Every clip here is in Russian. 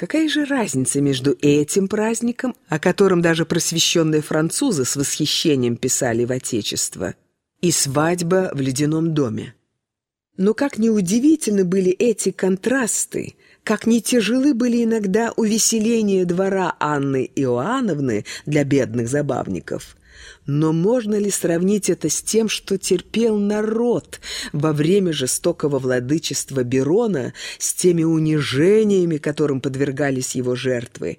Какая же разница между этим праздником, о котором даже просвещенные французы с восхищением писали в Отечество, и свадьба в ледяном доме? Но как неудивительны были эти контрасты, как не тяжелы были иногда увеселения двора Анны Иоанновны для бедных забавников. Но можно ли сравнить это с тем, что терпел народ во время жестокого владычества Берона, с теми унижениями, которым подвергались его жертвы?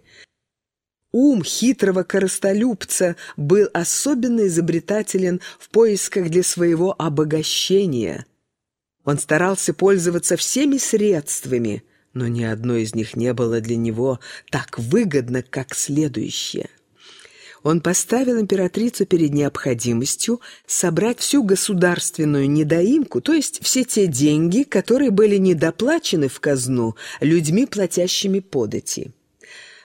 Ум хитрого коростолюбца был особенно изобретателен в поисках для своего обогащения. Он старался пользоваться всеми средствами, но ни одно из них не было для него так выгодно, как следующее – он поставил императрицу перед необходимостью собрать всю государственную недоимку, то есть все те деньги, которые были недоплачены в казну людьми, платящими подати.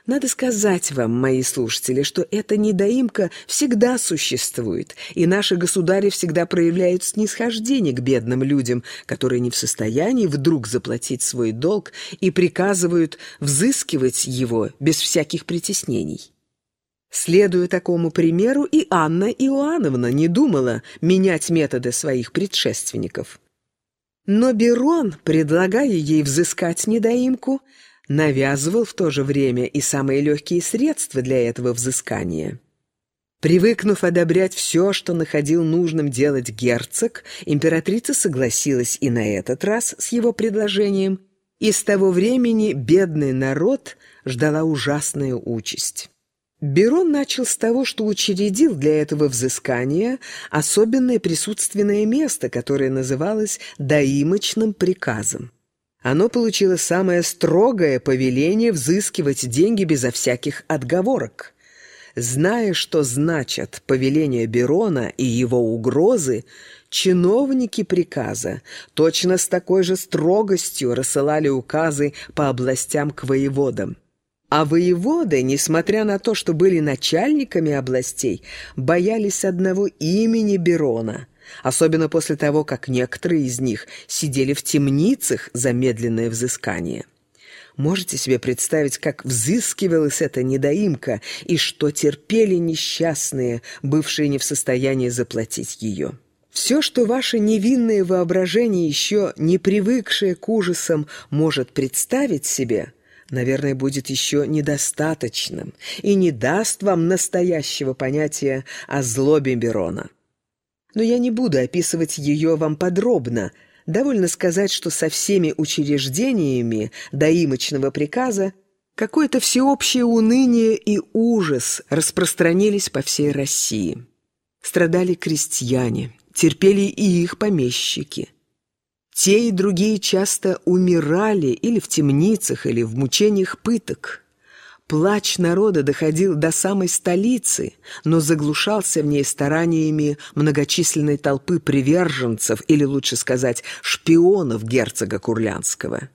Надо сказать вам, мои слушатели, что эта недоимка всегда существует, и наши государи всегда проявляют снисхождение к бедным людям, которые не в состоянии вдруг заплатить свой долг и приказывают взыскивать его без всяких притеснений. Следуя такому примеру, и Анна Иоанновна не думала менять методы своих предшественников. Но Берон, предлагая ей взыскать недоимку, навязывал в то же время и самые легкие средства для этого взыскания. Привыкнув одобрять все, что находил нужным делать герцог, императрица согласилась и на этот раз с его предложением, и с того времени бедный народ ждала ужасная участь. Берон начал с того, что учредил для этого взыскания особенное присутственное место, которое называлось «доимочным приказом». Оно получило самое строгое повеление взыскивать деньги безо всяких отговорок. Зная, что значат повеления Берона и его угрозы, чиновники приказа точно с такой же строгостью рассылали указы по областям к воеводам. А воеводы, несмотря на то, что были начальниками областей, боялись одного имени Берона, особенно после того, как некоторые из них сидели в темницах за медленное взыскание. Можете себе представить, как взыскивалась эта недоимка и что терпели несчастные, бывшие не в состоянии заплатить ее? Все, что ваше невинное воображение, еще не привыкшее к ужасам, может представить себе – наверное, будет еще недостаточным и не даст вам настоящего понятия о злобе Берона. Но я не буду описывать ее вам подробно. Довольно сказать, что со всеми учреждениями доимочного приказа какое-то всеобщее уныние и ужас распространились по всей России. Страдали крестьяне, терпели и их помещики – те и другие часто умирали или в темницах, или в мучениях пыток. Плач народа доходил до самой столицы, но заглушался в ней стараниями многочисленной толпы приверженцев, или лучше сказать, шпионов герцога Курлянского.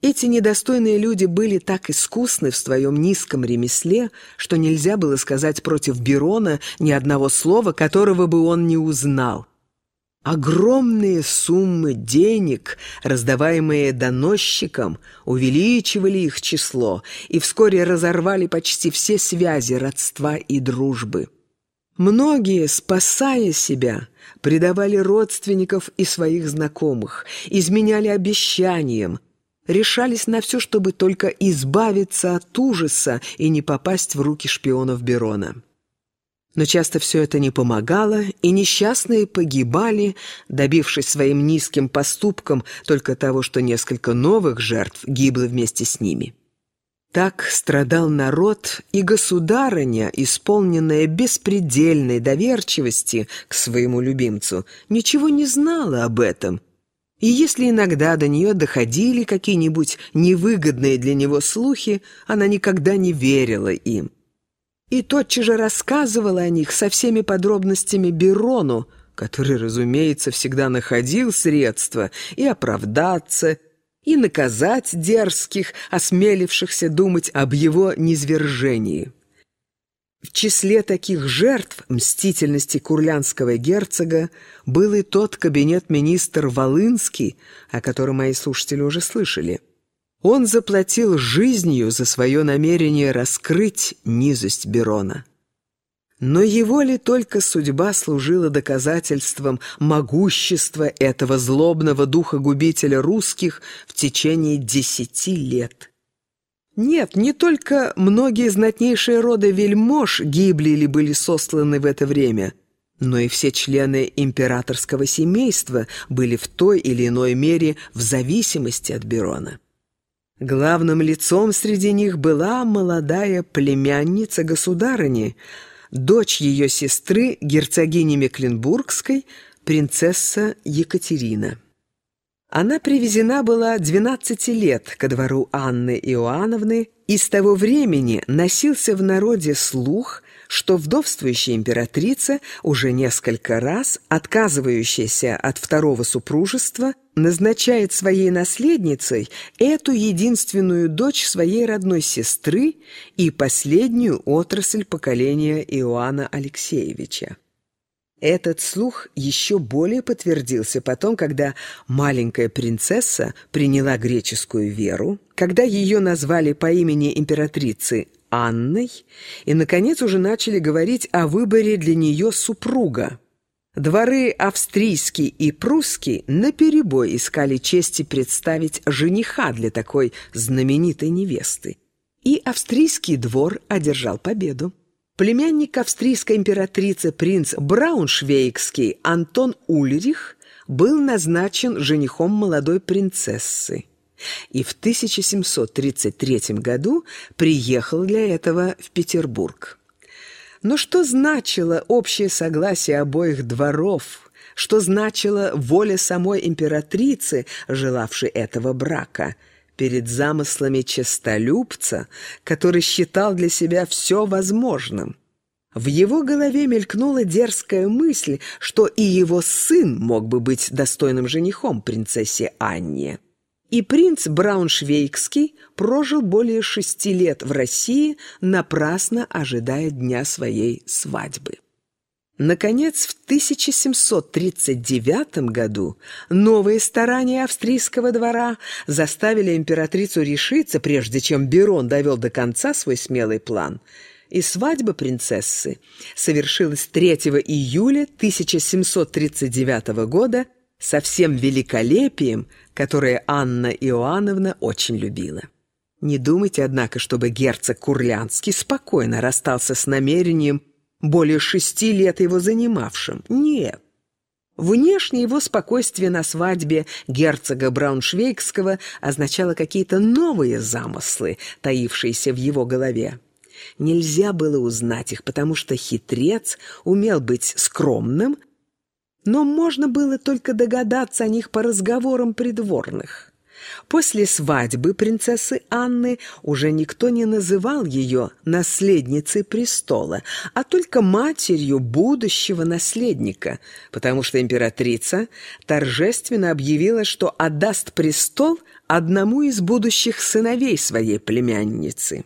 Эти недостойные люди были так искусны в своем низком ремесле, что нельзя было сказать против Берона ни одного слова, которого бы он не узнал – Огромные суммы денег, раздаваемые доносчикам, увеличивали их число и вскоре разорвали почти все связи родства и дружбы. Многие, спасая себя, предавали родственников и своих знакомых, изменяли обещаниям, решались на все, чтобы только избавиться от ужаса и не попасть в руки шпионов Берона. Но часто все это не помогало, и несчастные погибали, добившись своим низким поступком только того, что несколько новых жертв гибло вместе с ними. Так страдал народ, и государыня, исполненная беспредельной доверчивости к своему любимцу, ничего не знала об этом. И если иногда до нее доходили какие-нибудь невыгодные для него слухи, она никогда не верила им и тотчас же рассказывала о них со всеми подробностями Берону, который, разумеется, всегда находил средства и оправдаться, и наказать дерзких, осмелившихся думать об его низвержении. В числе таких жертв мстительности курлянского герцога был и тот кабинет-министр Волынский, о котором мои слушатели уже слышали – Он заплатил жизнью за свое намерение раскрыть низость Берона. Но его ли только судьба служила доказательством могущества этого злобного духа-губителя русских в течение десяти лет? Нет, не только многие знатнейшие роды вельмож гибли или были сосланы в это время, но и все члены императорского семейства были в той или иной мере в зависимости от Берона. Главным лицом среди них была молодая племянница государыни, дочь ее сестры, герцогини Мекленбургской, принцесса Екатерина. Она привезена была 12 лет ко двору Анны Иоанновны, и с того времени носился в народе слух, что вдовствующая императрица, уже несколько раз отказывающаяся от второго супружества, назначает своей наследницей эту единственную дочь своей родной сестры и последнюю отрасль поколения Иоанна Алексеевича. Этот слух еще более подтвердился потом, когда маленькая принцесса приняла греческую веру, когда ее назвали по имени императрицы Анной, и, наконец, уже начали говорить о выборе для нее супруга. Дворы австрийский и прусский наперебой искали чести представить жениха для такой знаменитой невесты. И австрийский двор одержал победу. Племянник австрийской императрицы принц Брауншвейгский Антон Ульрих был назначен женихом молодой принцессы и в 1733 году приехал для этого в Петербург. Но что значило общее согласие обоих дворов, что значило воля самой императрицы, желавшей этого брака – перед замыслами честолюбца, который считал для себя все возможным. В его голове мелькнула дерзкая мысль, что и его сын мог бы быть достойным женихом принцессе Анне. И принц Брауншвейгский прожил более шести лет в России, напрасно ожидая дня своей свадьбы. Наконец, в 1739 году новые старания австрийского двора заставили императрицу решиться, прежде чем Берон довел до конца свой смелый план. И свадьба принцессы совершилась 3 июля 1739 года со всем великолепием, которое Анна Иоанновна очень любила. Не думайте, однако, чтобы герцог Курлянский спокойно расстался с намерением более шести лет его занимавшим. Нет. Внешне его спокойствие на свадьбе герцога Брауншвейгского означало какие-то новые замыслы, таившиеся в его голове. Нельзя было узнать их, потому что хитрец умел быть скромным, но можно было только догадаться о них по разговорам придворных. После свадьбы принцессы Анны уже никто не называл ее наследницей престола, а только матерью будущего наследника, потому что императрица торжественно объявила, что отдаст престол одному из будущих сыновей своей племянницы.